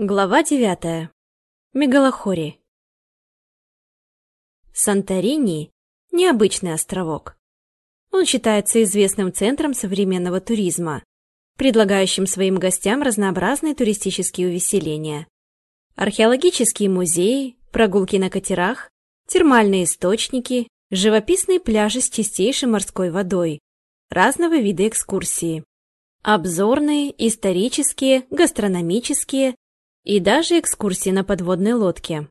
Глава девятая. Мегалохори. Санторини – необычный островок. Он считается известным центром современного туризма, предлагающим своим гостям разнообразные туристические увеселения. Археологические музеи, прогулки на катерах, термальные источники, живописные пляжи с чистейшей морской водой, разного вида экскурсии. Обзорные, исторические, гастрономические – и даже экскурсии на подводной лодке.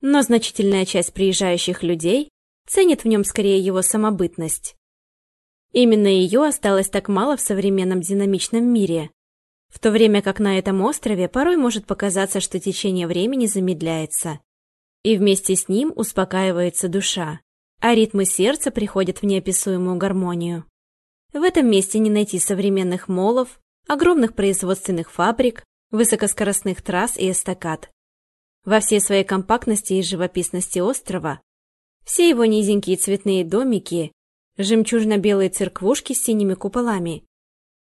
Но значительная часть приезжающих людей ценит в нем скорее его самобытность. Именно ее осталось так мало в современном динамичном мире, в то время как на этом острове порой может показаться, что течение времени замедляется, и вместе с ним успокаивается душа, а ритмы сердца приходят в неописуемую гармонию. В этом месте не найти современных молов, огромных производственных фабрик, высокоскоростных трасс и эстакад. Во всей своей компактности и живописности острова все его низенькие цветные домики, жемчужно-белые церквушки с синими куполами,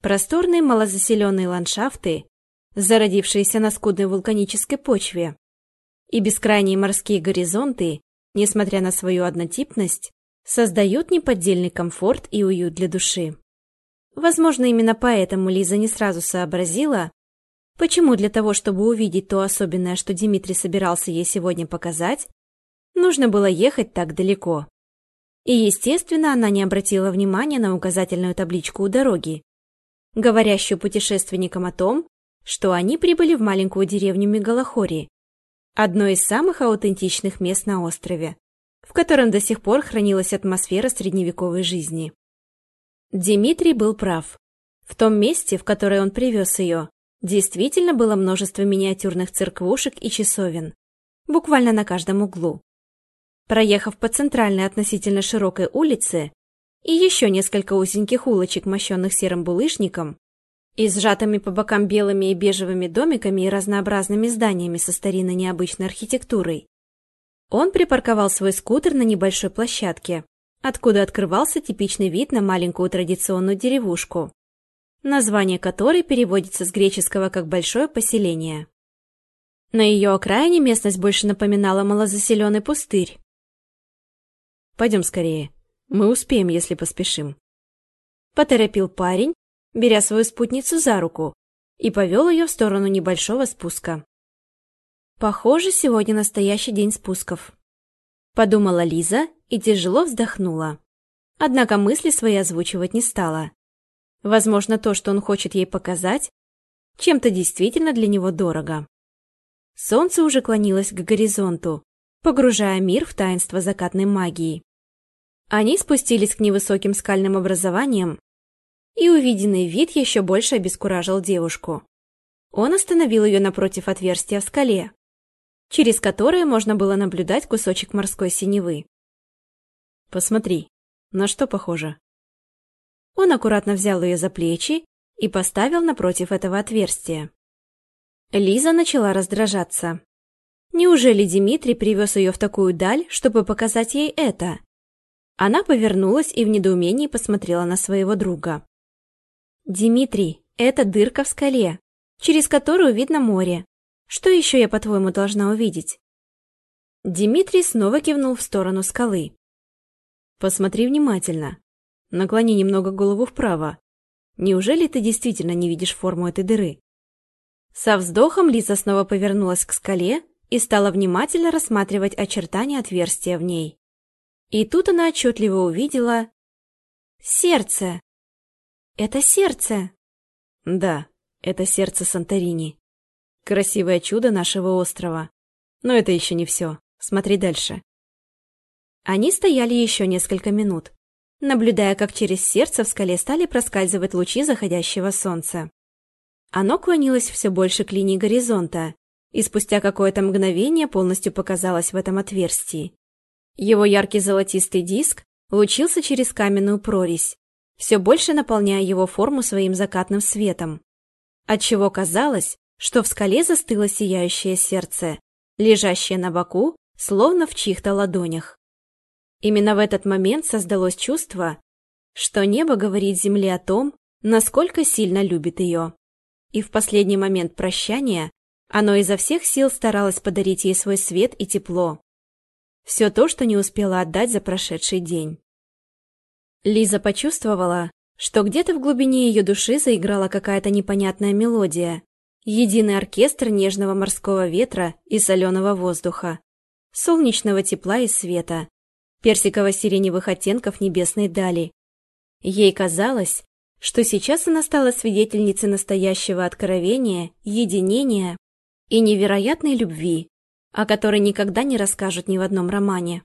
просторные малозаселенные ландшафты, зародившиеся на скудной вулканической почве, и бескрайние морские горизонты, несмотря на свою однотипность, создают неподдельный комфорт и уют для души. Возможно, именно поэтому Лиза не сразу сообразила, Почему для того, чтобы увидеть то особенное, что Дмитрий собирался ей сегодня показать, нужно было ехать так далеко? И, естественно, она не обратила внимания на указательную табличку у дороги, говорящую путешественникам о том, что они прибыли в маленькую деревню Мегалохори, одно из самых аутентичных мест на острове, в котором до сих пор хранилась атмосфера средневековой жизни. Дмитрий был прав. В том месте, в которое он привез ее, Действительно было множество миниатюрных церквушек и часовен, буквально на каждом углу. Проехав по центральной относительно широкой улице и еще несколько узеньких улочек, мощенных серым булыжником, и сжатыми по бокам белыми и бежевыми домиками и разнообразными зданиями со старинной необычной архитектурой, он припарковал свой скутер на небольшой площадке, откуда открывался типичный вид на маленькую традиционную деревушку, название которой переводится с греческого как «большое поселение». На ее окраине местность больше напоминала малозаселенный пустырь. «Пойдем скорее. Мы успеем, если поспешим». Поторопил парень, беря свою спутницу за руку, и повел ее в сторону небольшого спуска. «Похоже, сегодня настоящий день спусков», — подумала Лиза и тяжело вздохнула. Однако мысли свои озвучивать не стала. Возможно, то, что он хочет ей показать, чем-то действительно для него дорого. Солнце уже клонилось к горизонту, погружая мир в таинство закатной магии. Они спустились к невысоким скальным образованиям, и увиденный вид еще больше обескуражил девушку. Он остановил ее напротив отверстия в скале, через которое можно было наблюдать кусочек морской синевы. «Посмотри, на что похоже?» Он аккуратно взял ее за плечи и поставил напротив этого отверстия. Лиза начала раздражаться. Неужели Дмитрий привез ее в такую даль, чтобы показать ей это? Она повернулась и в недоумении посмотрела на своего друга. «Дмитрий, это дырка в скале, через которую видно море. Что еще я, по-твоему, должна увидеть?» Дмитрий снова кивнул в сторону скалы. «Посмотри внимательно. Наклони немного голову вправо. Неужели ты действительно не видишь форму этой дыры? Со вздохом Лиза снова повернулась к скале и стала внимательно рассматривать очертания отверстия в ней. И тут она отчетливо увидела... Сердце! Это сердце! Да, это сердце Санторини. Красивое чудо нашего острова. Но это еще не все. Смотри дальше. Они стояли еще несколько минут наблюдая, как через сердце в скале стали проскальзывать лучи заходящего солнца. Оно клонилось все больше к линии горизонта, и спустя какое-то мгновение полностью показалось в этом отверстии. Его яркий золотистый диск лучился через каменную прорезь, все больше наполняя его форму своим закатным светом, отчего казалось, что в скале застыло сияющее сердце, лежащее на боку, словно в чьих-то ладонях. Именно в этот момент создалось чувство, что небо говорит земле о том, насколько сильно любит ее. И в последний момент прощания оно изо всех сил старалось подарить ей свой свет и тепло. Все то, что не успела отдать за прошедший день. Лиза почувствовала, что где-то в глубине ее души заиграла какая-то непонятная мелодия, единый оркестр нежного морского ветра и соленого воздуха, солнечного тепла и света, персиково-сиреневых оттенков небесной дали. Ей казалось, что сейчас она стала свидетельницей настоящего откровения, единения и невероятной любви, о которой никогда не расскажут ни в одном романе.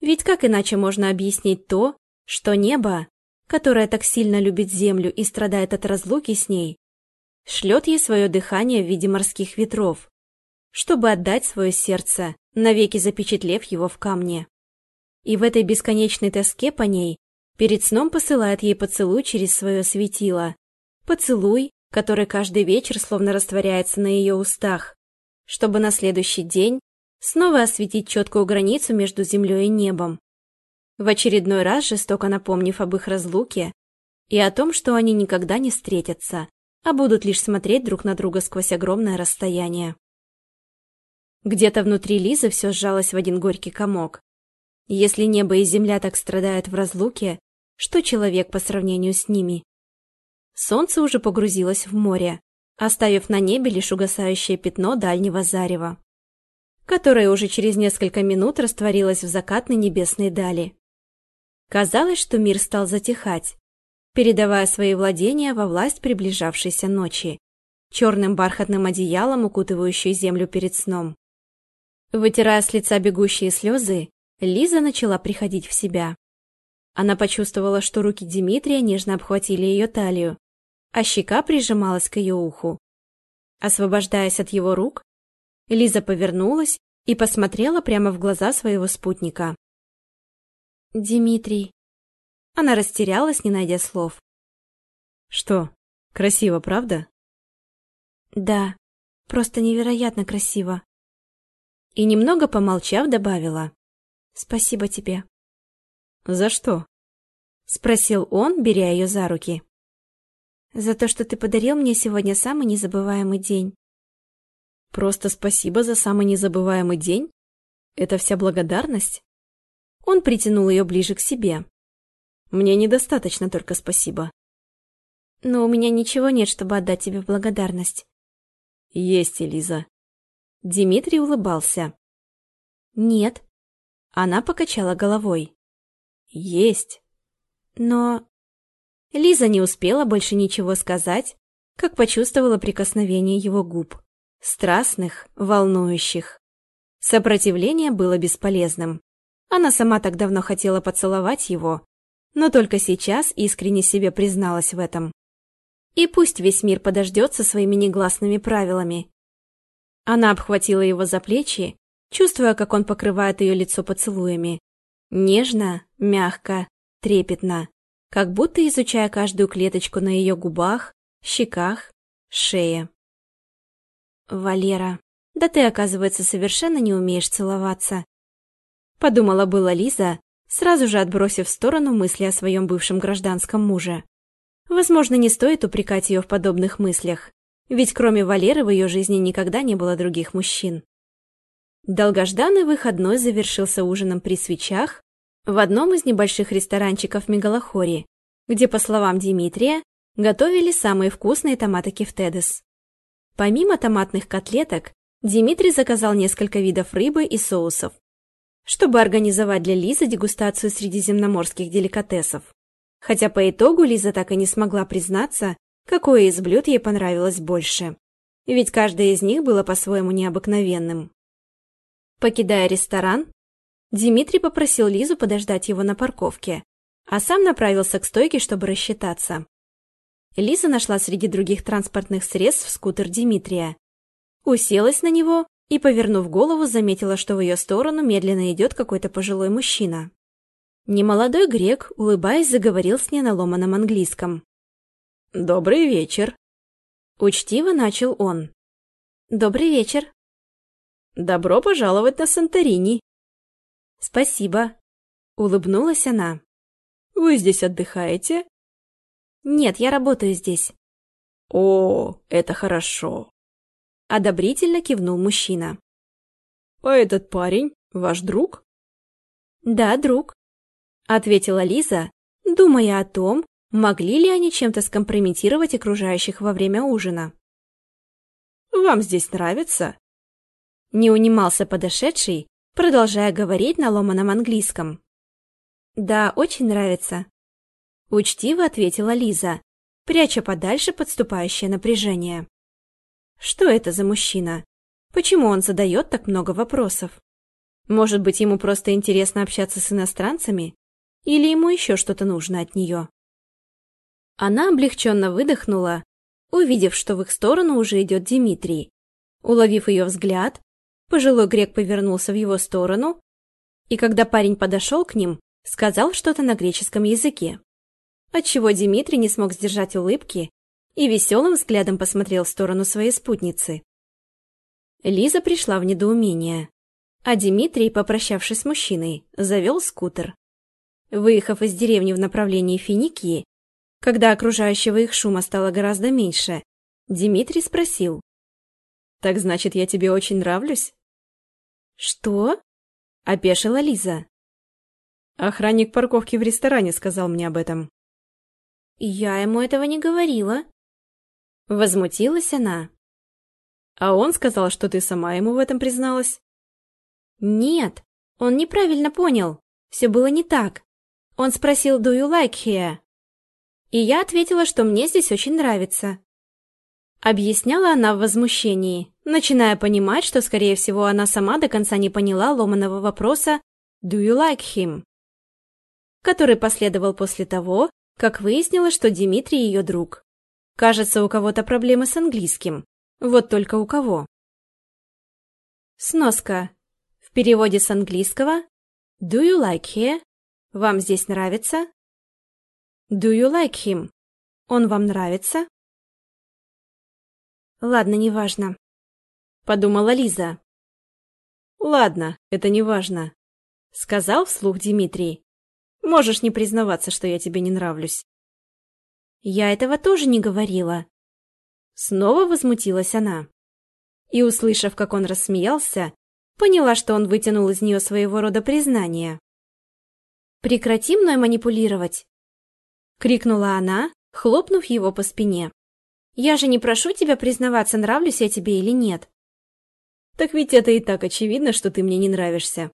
Ведь как иначе можно объяснить то, что небо, которое так сильно любит землю и страдает от разлуки с ней, шлет ей свое дыхание в виде морских ветров, чтобы отдать свое сердце, навеки запечатлев его в камне и в этой бесконечной тоске по ней перед сном посылает ей поцелуй через свое светило. Поцелуй, который каждый вечер словно растворяется на ее устах, чтобы на следующий день снова осветить четкую границу между землей и небом. В очередной раз жестоко напомнив об их разлуке и о том, что они никогда не встретятся, а будут лишь смотреть друг на друга сквозь огромное расстояние. Где-то внутри Лизы все сжалось в один горький комок, если небо и земля так страдают в разлуке, что человек по сравнению с ними? Солнце уже погрузилось в море, оставив на небе лишь угасающее пятно дальнего зарева, которое уже через несколько минут растворилось в закатной небесной дали. Казалось, что мир стал затихать, передавая свои владения во власть приближавшейся ночи, черным бархатным одеялом, укутывающую землю перед сном. Вытирая с лица бегущие слезы, Лиза начала приходить в себя. Она почувствовала, что руки Дмитрия нежно обхватили ее талию, а щека прижималась к ее уху. Освобождаясь от его рук, Лиза повернулась и посмотрела прямо в глаза своего спутника. «Димитрий...» Она растерялась, не найдя слов. «Что, красиво, правда?» «Да, просто невероятно красиво». И немного помолчав, добавила. Спасибо тебе. За что? Спросил он, беря ее за руки. За то, что ты подарил мне сегодня самый незабываемый день. Просто спасибо за самый незабываемый день? Это вся благодарность? Он притянул ее ближе к себе. Мне недостаточно только спасибо. Но у меня ничего нет, чтобы отдать тебе благодарность. Есть, Элиза. Дмитрий улыбался. Нет, она покачала головой. «Есть. Но...» Лиза не успела больше ничего сказать, как почувствовала прикосновение его губ. Страстных, волнующих. Сопротивление было бесполезным. Она сама так давно хотела поцеловать его, но только сейчас искренне себе призналась в этом. И пусть весь мир подождет со своими негласными правилами. Она обхватила его за плечи чувствуя, как он покрывает ее лицо поцелуями. Нежно, мягко, трепетно, как будто изучая каждую клеточку на ее губах, щеках, шее. «Валера, да ты, оказывается, совершенно не умеешь целоваться», — подумала была Лиза, сразу же отбросив в сторону мысли о своем бывшем гражданском муже. Возможно, не стоит упрекать ее в подобных мыслях, ведь кроме Валеры в ее жизни никогда не было других мужчин. Долгожданный выходной завершился ужином при свечах в одном из небольших ресторанчиков Мегалохории, где, по словам Дмитрия, готовили самые вкусные томаты кефтедес. Помимо томатных котлеток, Дмитрий заказал несколько видов рыбы и соусов, чтобы организовать для Лизы дегустацию средиземноморских деликатесов. Хотя по итогу Лиза так и не смогла признаться, какое из блюд ей понравилось больше. Ведь каждое из них было по-своему необыкновенным. Покидая ресторан, Дмитрий попросил Лизу подождать его на парковке, а сам направился к стойке, чтобы рассчитаться. Лиза нашла среди других транспортных средств скутер Дмитрия. Уселась на него и, повернув голову, заметила, что в ее сторону медленно идет какой-то пожилой мужчина. Немолодой грек, улыбаясь, заговорил с ней на ломаном английском. «Добрый вечер!» Учтиво начал он. «Добрый вечер!» «Добро пожаловать на Санторини!» «Спасибо!» — улыбнулась она. «Вы здесь отдыхаете?» «Нет, я работаю здесь». «О, это хорошо!» — одобрительно кивнул мужчина. «А этот парень ваш друг?» «Да, друг», — ответила Лиза, думая о том, могли ли они чем-то скомпрометировать окружающих во время ужина. «Вам здесь нравится?» Не унимался подошедший, продолжая говорить на ломаном английском. «Да, очень нравится», — учтиво ответила Лиза, пряча подальше подступающее напряжение. «Что это за мужчина? Почему он задает так много вопросов? Может быть, ему просто интересно общаться с иностранцами? Или ему еще что-то нужно от нее?» Она облегченно выдохнула, увидев, что в их сторону уже идет Дмитрий. Уловив ее взгляд, Пожилой грек повернулся в его сторону, и когда парень подошел к ним, сказал что-то на греческом языке, отчего Дмитрий не смог сдержать улыбки и веселым взглядом посмотрел в сторону своей спутницы. Лиза пришла в недоумение, а Дмитрий, попрощавшись с мужчиной, завел скутер. Выехав из деревни в направлении Финикии, когда окружающего их шума стало гораздо меньше, Дмитрий спросил. «Так значит, я тебе очень нравлюсь?» «Что?» — опешила Лиза. «Охранник парковки в ресторане сказал мне об этом». «Я ему этого не говорила». Возмутилась она. «А он сказал, что ты сама ему в этом призналась?» «Нет, он неправильно понял. Все было не так. Он спросил, do you like here?» И я ответила, что мне здесь очень нравится. Объясняла она в возмущении начиная понимать, что, скорее всего, она сама до конца не поняла ломаного вопроса «Do you like him?», который последовал после того, как выяснилось, что Дмитрий ее друг. Кажется, у кого-то проблемы с английским. Вот только у кого. Сноска. В переводе с английского «Do you like him? «Вам здесь нравится?» «Do you like him?» «Он вам нравится?» Ладно, неважно. — подумала Лиза. «Ладно, это не важно», — сказал вслух Дмитрий. «Можешь не признаваться, что я тебе не нравлюсь». «Я этого тоже не говорила». Снова возмутилась она. И, услышав, как он рассмеялся, поняла, что он вытянул из нее своего рода признание. «Прекрати мной манипулировать!» — крикнула она, хлопнув его по спине. «Я же не прошу тебя признаваться, нравлюсь я тебе или нет. Так ведь это и так очевидно, что ты мне не нравишься.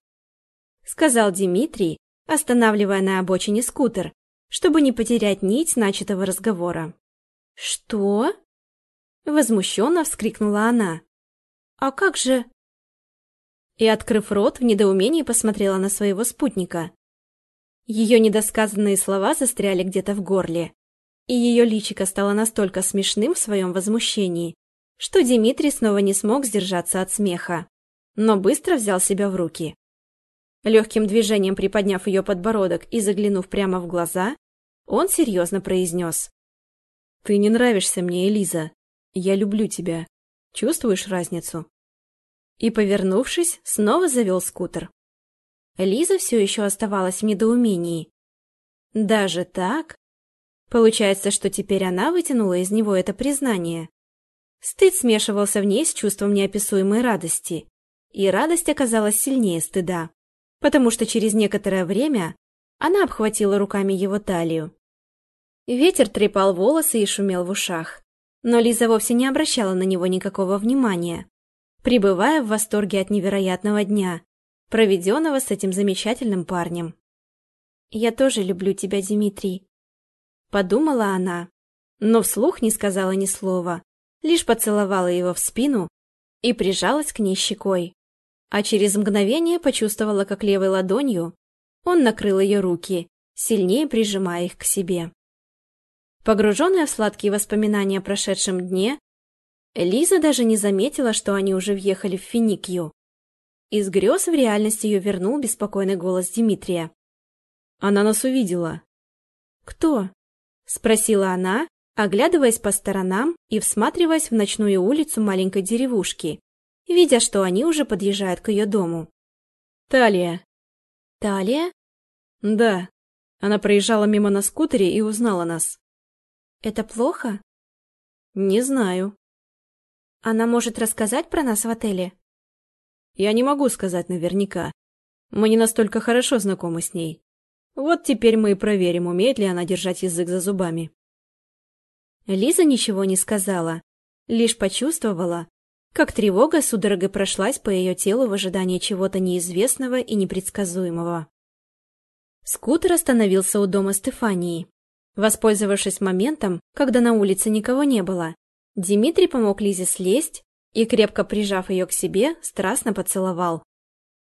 Сказал Дмитрий, останавливая на обочине скутер, чтобы не потерять нить начатого разговора. «Что?» Возмущенно вскрикнула она. «А как же...» И, открыв рот, в недоумении посмотрела на своего спутника. Ее недосказанные слова застряли где-то в горле, и ее личико стало настолько смешным в своем возмущении, что Дмитрий снова не смог сдержаться от смеха, но быстро взял себя в руки. Легким движением приподняв ее подбородок и заглянув прямо в глаза, он серьезно произнес. «Ты не нравишься мне, Элиза. Я люблю тебя. Чувствуешь разницу?» И, повернувшись, снова завел скутер. Лиза все еще оставалась в недоумении. «Даже так?» Получается, что теперь она вытянула из него это признание. Стыд смешивался в ней с чувством неописуемой радости. И радость оказалась сильнее стыда, потому что через некоторое время она обхватила руками его талию. Ветер трепал волосы и шумел в ушах, но Лиза вовсе не обращала на него никакого внимания, пребывая в восторге от невероятного дня, проведенного с этим замечательным парнем. «Я тоже люблю тебя, Дмитрий», — подумала она, но вслух не сказала ни слова, лишь поцеловала его в спину и прижалась к ней щекой. А через мгновение почувствовала, как левой ладонью он накрыл ее руки, сильнее прижимая их к себе. Погруженная в сладкие воспоминания о прошедшем дне, Лиза даже не заметила, что они уже въехали в Финикью. Из грез в реальность ее вернул беспокойный голос Дмитрия. Она нас увидела. «Кто?» — спросила она, оглядываясь по сторонам и всматриваясь в ночную улицу маленькой деревушки, видя, что они уже подъезжают к ее дому. «Талия». «Талия?» «Да». Она проезжала мимо на скутере и узнала нас. «Это плохо?» «Не знаю». «Она может рассказать про нас в отеле?» «Я не могу сказать наверняка. Мы не настолько хорошо знакомы с ней. Вот теперь мы и проверим, умеет ли она держать язык за зубами». Лиза ничего не сказала, лишь почувствовала, как тревога судорогой прошлась по ее телу в ожидании чего-то неизвестного и непредсказуемого. Скутер остановился у дома Стефании. Воспользовавшись моментом, когда на улице никого не было, Дмитрий помог Лизе слезть и, крепко прижав ее к себе, страстно поцеловал.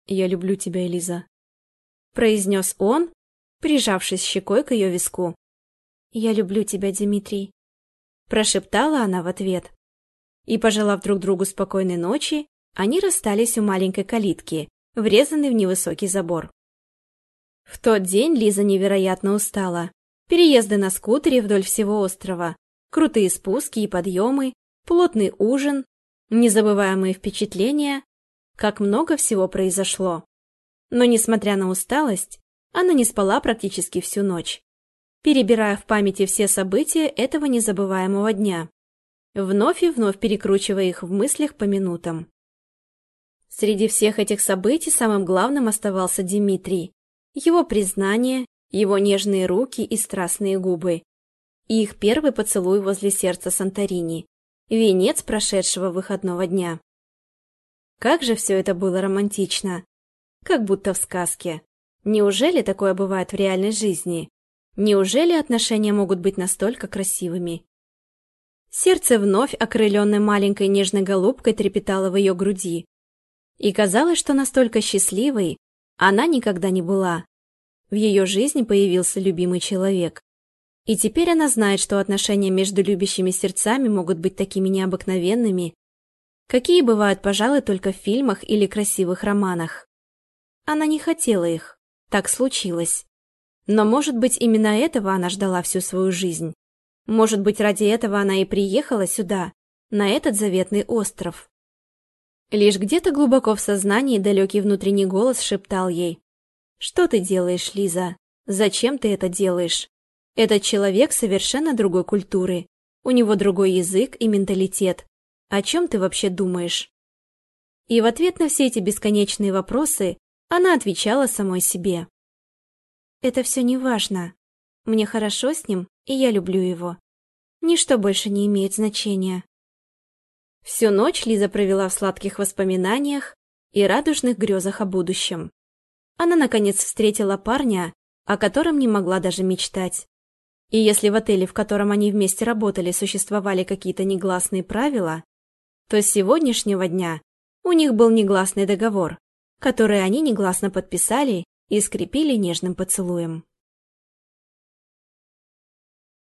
«Я люблю тебя, Элиза», — произнес он, прижавшись щекой к ее виску. «Я люблю тебя, Дмитрий», прошептала она в ответ. И, пожелав друг другу спокойной ночи, они расстались у маленькой калитки, врезанной в невысокий забор. В тот день Лиза невероятно устала. Переезды на скутере вдоль всего острова, крутые спуски и подъемы, плотный ужин, незабываемые впечатления, как много всего произошло. Но, несмотря на усталость, она не спала практически всю ночь перебирая в памяти все события этого незабываемого дня, вновь и вновь перекручивая их в мыслях по минутам. Среди всех этих событий самым главным оставался Дмитрий, его признание, его нежные руки и страстные губы, и их первый поцелуй возле сердца Санторини, венец прошедшего выходного дня. Как же все это было романтично! Как будто в сказке. Неужели такое бывает в реальной жизни? Неужели отношения могут быть настолько красивыми? Сердце вновь, окрыленное маленькой нежной голубкой, трепетало в ее груди. И казалось, что настолько счастливой она никогда не была. В ее жизни появился любимый человек. И теперь она знает, что отношения между любящими сердцами могут быть такими необыкновенными, какие бывают, пожалуй, только в фильмах или красивых романах. Она не хотела их. Так случилось. Но, может быть, именно этого она ждала всю свою жизнь. Может быть, ради этого она и приехала сюда, на этот заветный остров. Лишь где-то глубоко в сознании далекий внутренний голос шептал ей. «Что ты делаешь, Лиза? Зачем ты это делаешь? Этот человек совершенно другой культуры. У него другой язык и менталитет. О чем ты вообще думаешь?» И в ответ на все эти бесконечные вопросы она отвечала самой себе. Это все не важно. Мне хорошо с ним, и я люблю его. Ничто больше не имеет значения. Всю ночь Лиза провела в сладких воспоминаниях и радужных грезах о будущем. Она, наконец, встретила парня, о котором не могла даже мечтать. И если в отеле, в котором они вместе работали, существовали какие-то негласные правила, то с сегодняшнего дня у них был негласный договор, который они негласно подписали и скрепили нежным поцелуем.